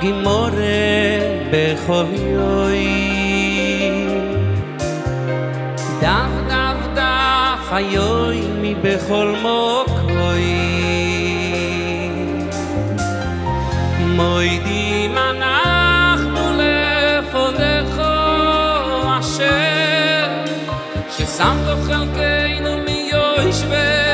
גימורה בכל יוי דף דף דף היוי מי בכל מוקוי מוידים אנחנו לפונך אשר ששמת חלקנו מיושבי בייס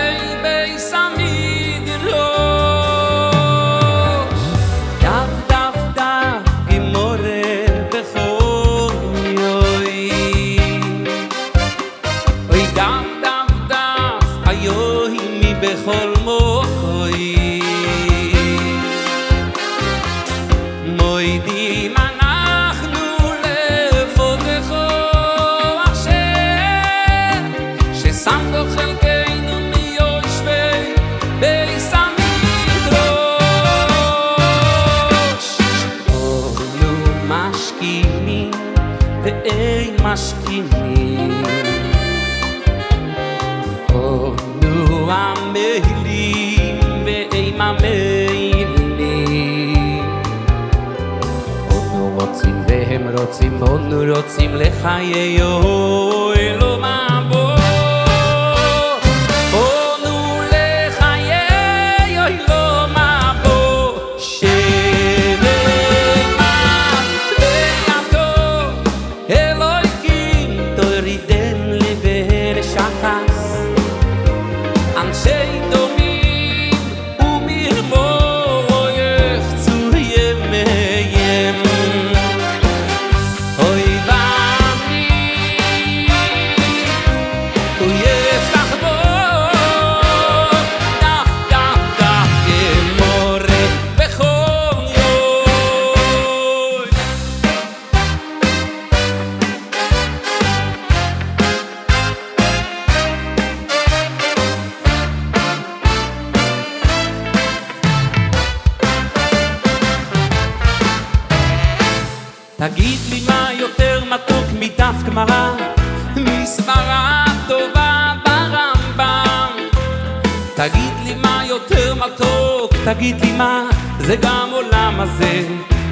mehli ve ei ma meili und nu rotsim vehem rotsim רוצים לחיי אוי khaye תגיד לי מה יותר מתוק מדף גמרא, מסברה טובה ברמב"ם. תגיד לי מה יותר מתוק, תגיד לי מה, זה גם עולם הזה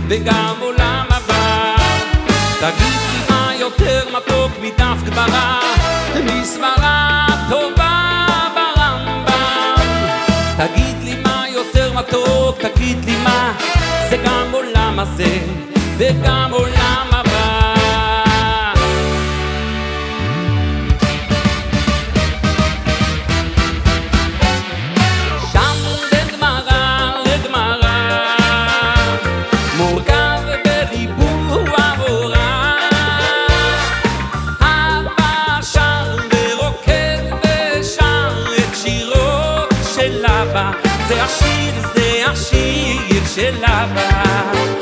וגם עולם הבא. תגיד לי מה יותר מתוק מדף גמרא, מסברה טובה ברמב"ם. תגיד לי מה יותר מתוק, תגיד לי מה, זה גם עולם הזה וגם עולם הבא. שם בגמרא לגמרא, מורכב בריבוע מורה. אבא שר ורוקד ושר את שירו של אבא, זה השיר, זה השיר של אבא.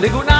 Le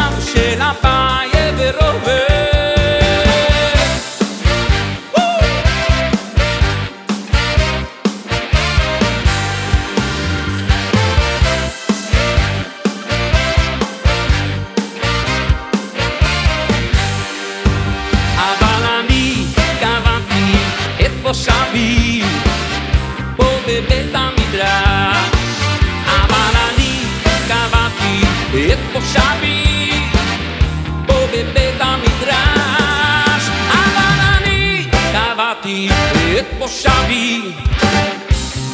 pošaví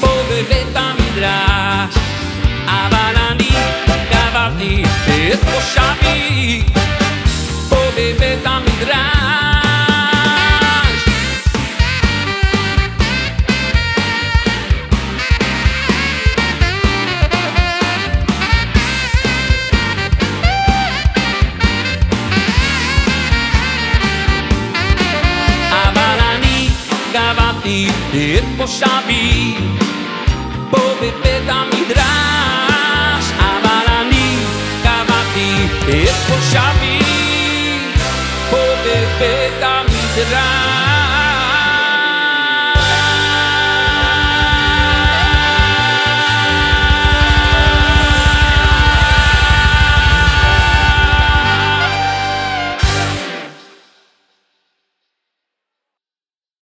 povede tam i dráž a bananí, kavaty, je איפה שבי פה בבית המדרש אבל אני קבעתי איפה שבי פה בבית המדרש